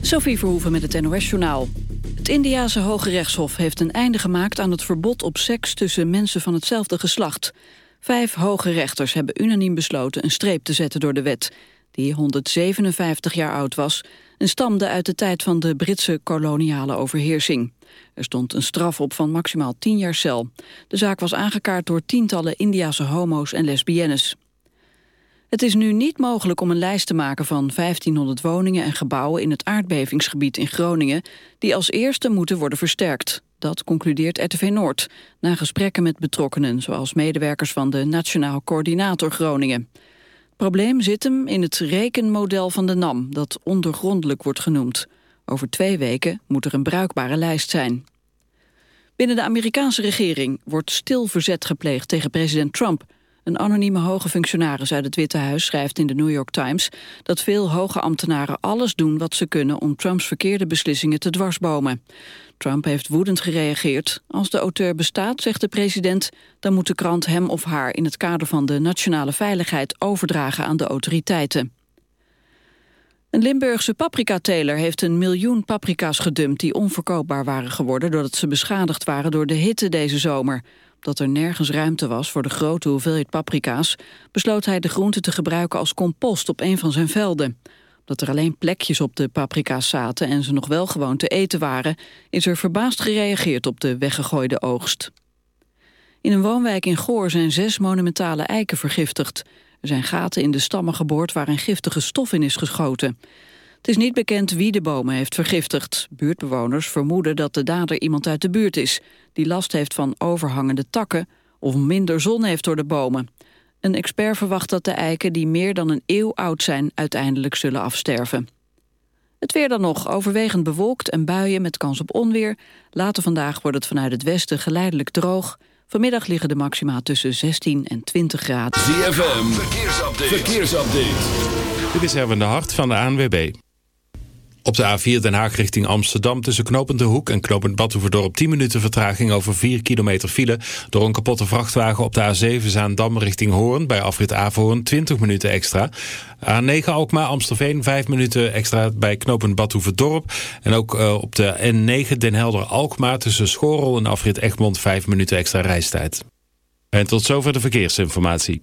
Sophie Verhoeven met het NOS-journaal. Het Indiase Hoge Rechtshof heeft een einde gemaakt aan het verbod op seks tussen mensen van hetzelfde geslacht. Vijf hoge rechters hebben unaniem besloten een streep te zetten door de wet, die 157 jaar oud was en stamde uit de tijd van de Britse koloniale overheersing. Er stond een straf op van maximaal 10 jaar cel. De zaak was aangekaart door tientallen Indiase homo's en lesbiennes. Het is nu niet mogelijk om een lijst te maken van 1500 woningen en gebouwen in het aardbevingsgebied in Groningen, die als eerste moeten worden versterkt. Dat concludeert RTV Noord, na gesprekken met betrokkenen, zoals medewerkers van de Nationaal Coördinator Groningen. Het probleem zit hem in het rekenmodel van de NAM, dat ondergrondelijk wordt genoemd. Over twee weken moet er een bruikbare lijst zijn. Binnen de Amerikaanse regering wordt stil verzet gepleegd tegen president Trump een anonieme hoge functionaris uit het Witte Huis schrijft in de New York Times dat veel hoge ambtenaren alles doen wat ze kunnen om Trumps verkeerde beslissingen te dwarsbomen. Trump heeft woedend gereageerd. Als de auteur bestaat, zegt de president, dan moet de krant hem of haar in het kader van de nationale veiligheid overdragen aan de autoriteiten. Een Limburgse paprikateler heeft een miljoen paprika's gedumpt die onverkoopbaar waren geworden doordat ze beschadigd waren door de hitte deze zomer dat er nergens ruimte was voor de grote hoeveelheid paprika's... besloot hij de groenten te gebruiken als compost op een van zijn velden. Dat er alleen plekjes op de paprika's zaten en ze nog wel gewoon te eten waren... is er verbaasd gereageerd op de weggegooide oogst. In een woonwijk in Goor zijn zes monumentale eiken vergiftigd. Er zijn gaten in de stammen geboord waar een giftige stof in is geschoten. Het is niet bekend wie de bomen heeft vergiftigd. Buurtbewoners vermoeden dat de dader iemand uit de buurt is... die last heeft van overhangende takken of minder zon heeft door de bomen. Een expert verwacht dat de eiken die meer dan een eeuw oud zijn... uiteindelijk zullen afsterven. Het weer dan nog, overwegend bewolkt en buien met kans op onweer. Later vandaag wordt het vanuit het westen geleidelijk droog. Vanmiddag liggen de maxima tussen 16 en 20 graden. ZFM, verkeersupdate. verkeersupdate. Dit is Erwin de Hart van de ANWB. Op de A4 Den Haag richting Amsterdam tussen Knopend de Hoek en Knopend Badhoevedorp 10 minuten vertraging over 4 kilometer file. Door een kapotte vrachtwagen op de A7 Zaandam richting Hoorn bij afrit Averhoorn 20 minuten extra. A9 Alkmaar Amstelveen 5 minuten extra bij Knopend Badhoevedorp. En ook uh, op de N9 Den Helder Alkmaar tussen Schorel en afrit Egmond 5 minuten extra reistijd. En tot zover de verkeersinformatie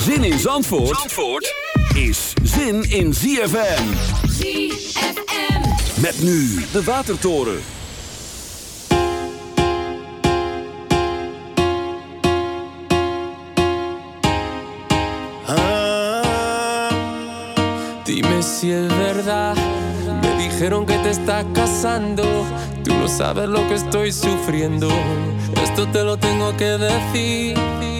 Zin in Zandvoort, Zandvoort is zin in ZFM. ZFM. Met nu de Watertoren. Ah, dime si es verdad. Me dijeron que te estás casando. Tú no sabes lo que estoy sufriendo. Esto te lo tengo que decir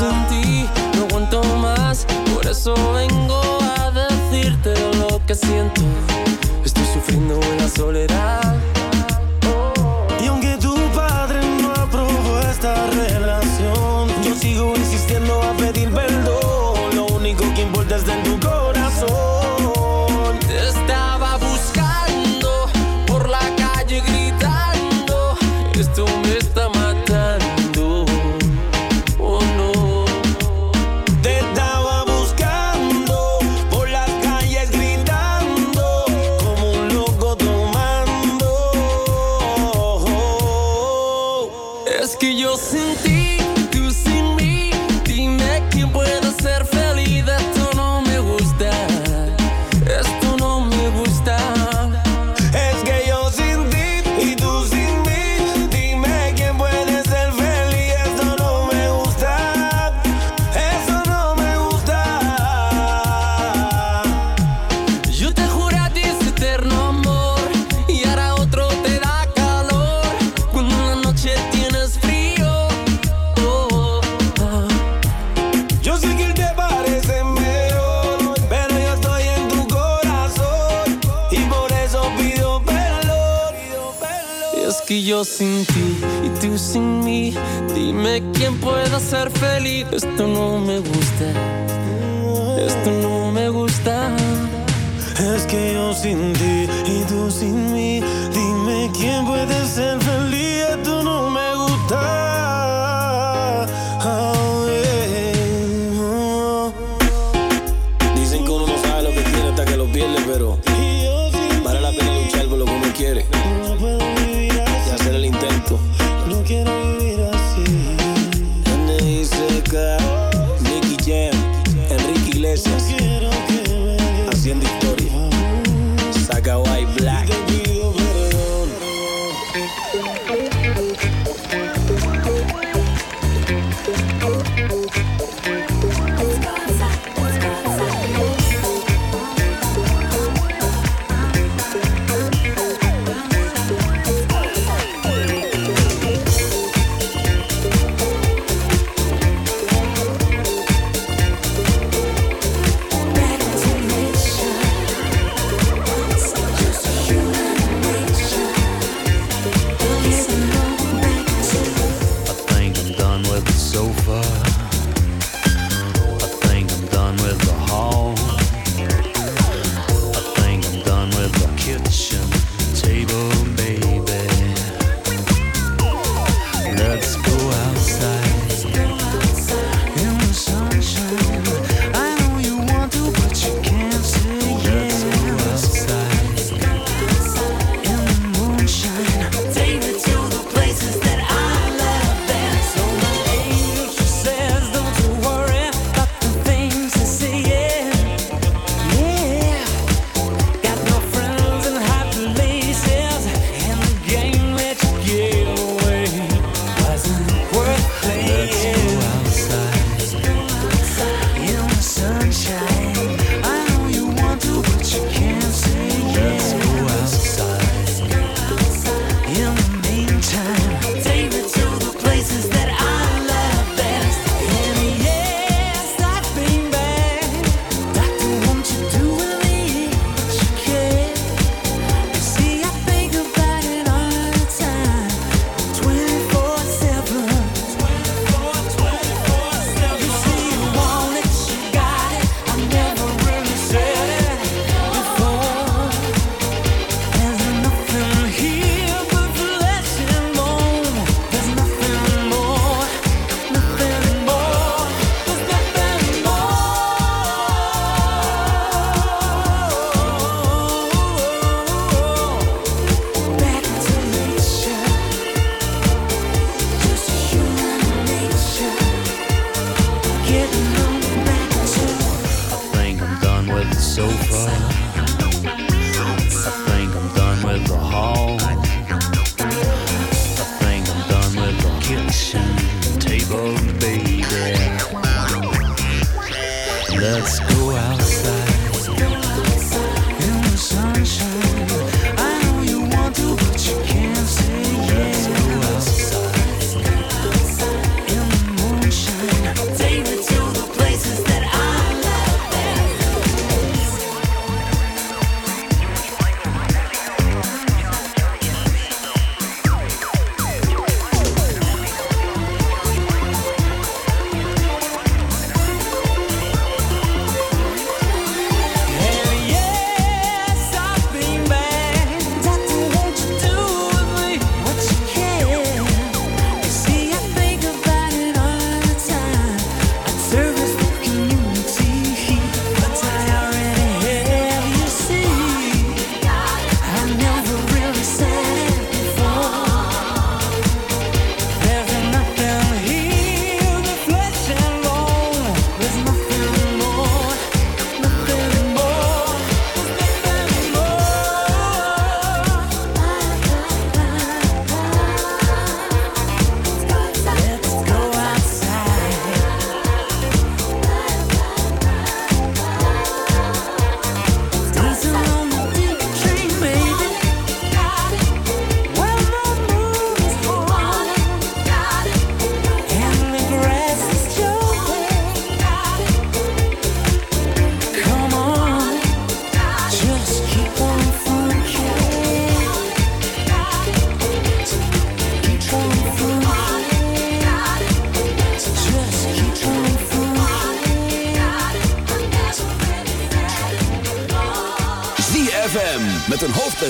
no aguanto más. Por eso vengo a decirte lo que siento. Estoy sufriendo en la soledad.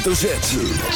Hoofdletter Z.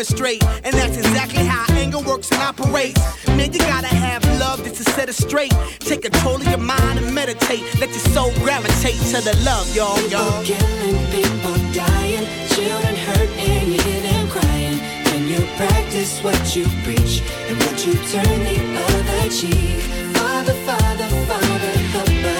Demonstrate. And that's exactly how anger works and operates. Man, you gotta have love just to set it straight. Take control of your mind and meditate. Let your soul gravitate to the love, y'all, y'all. People killing, people dying, children hurt and you hear them crying. When you practice what you preach and what you turn the other cheek. Father, Father, Father, help us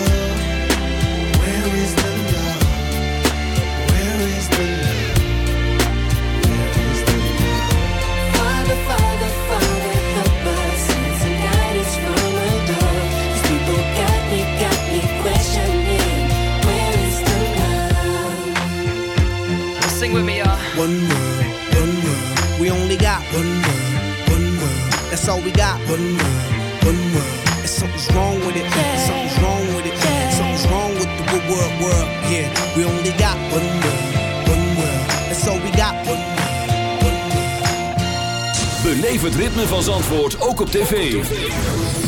Sing with me, y'all. One world, one world. We only got one world, one world. That's all we got. One world, one world. And something's wrong with it. Yeah. Something's wrong with it. Yeah. Something's wrong with the world, world. Yeah, we only got one world, one world. That's all we got. One world, one world. Beleef het ritme van Zandvoort ook op tv.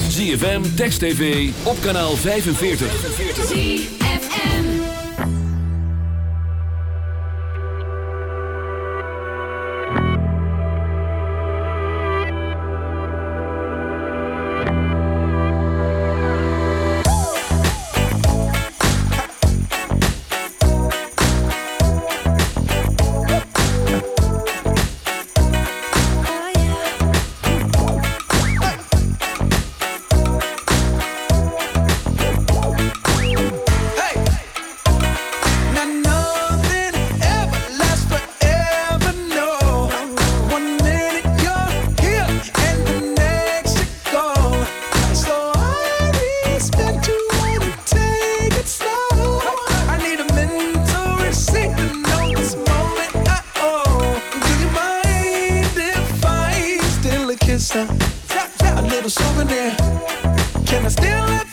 ZFM Text TV op kanaal 45. 45. myself a little souvenir. Can I still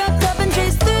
changes through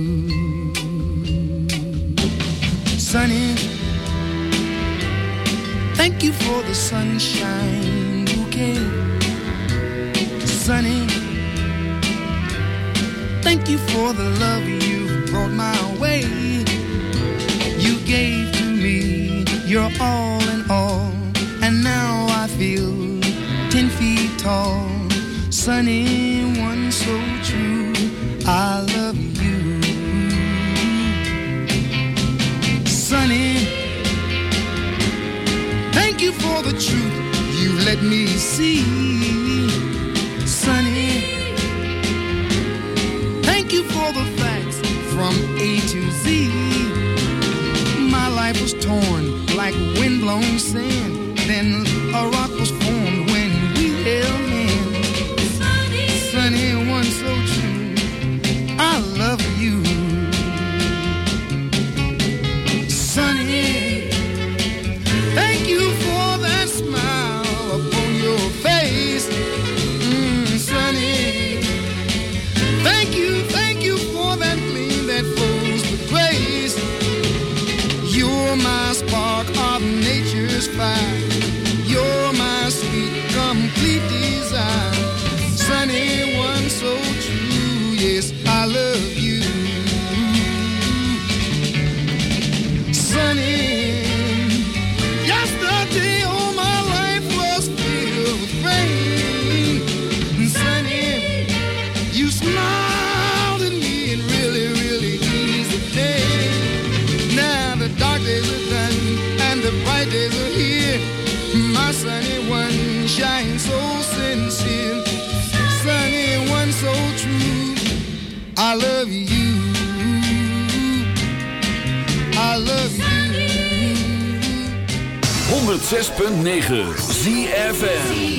The sunshine bouquet. Sunny, thank you for the love you brought my way. You gave to me your all in all, and now I feel ten feet tall. Sunny, one so true. I for the truth you let me see. Sunny, thank you for the facts from A to Z. My life was torn like windblown sand. Then 106.9 ZFM.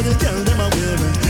what the girl them a wearing?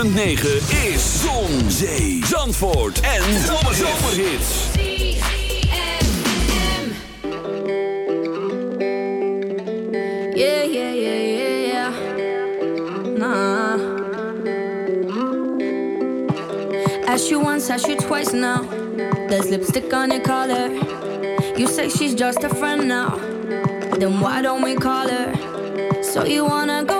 106.9 is Zon, Zee, Zandvoort en Zomerhits. You once, asked you twice now. There's lipstick on your collar. You say she's just a friend now. Then why don't we call her? So you wanna go?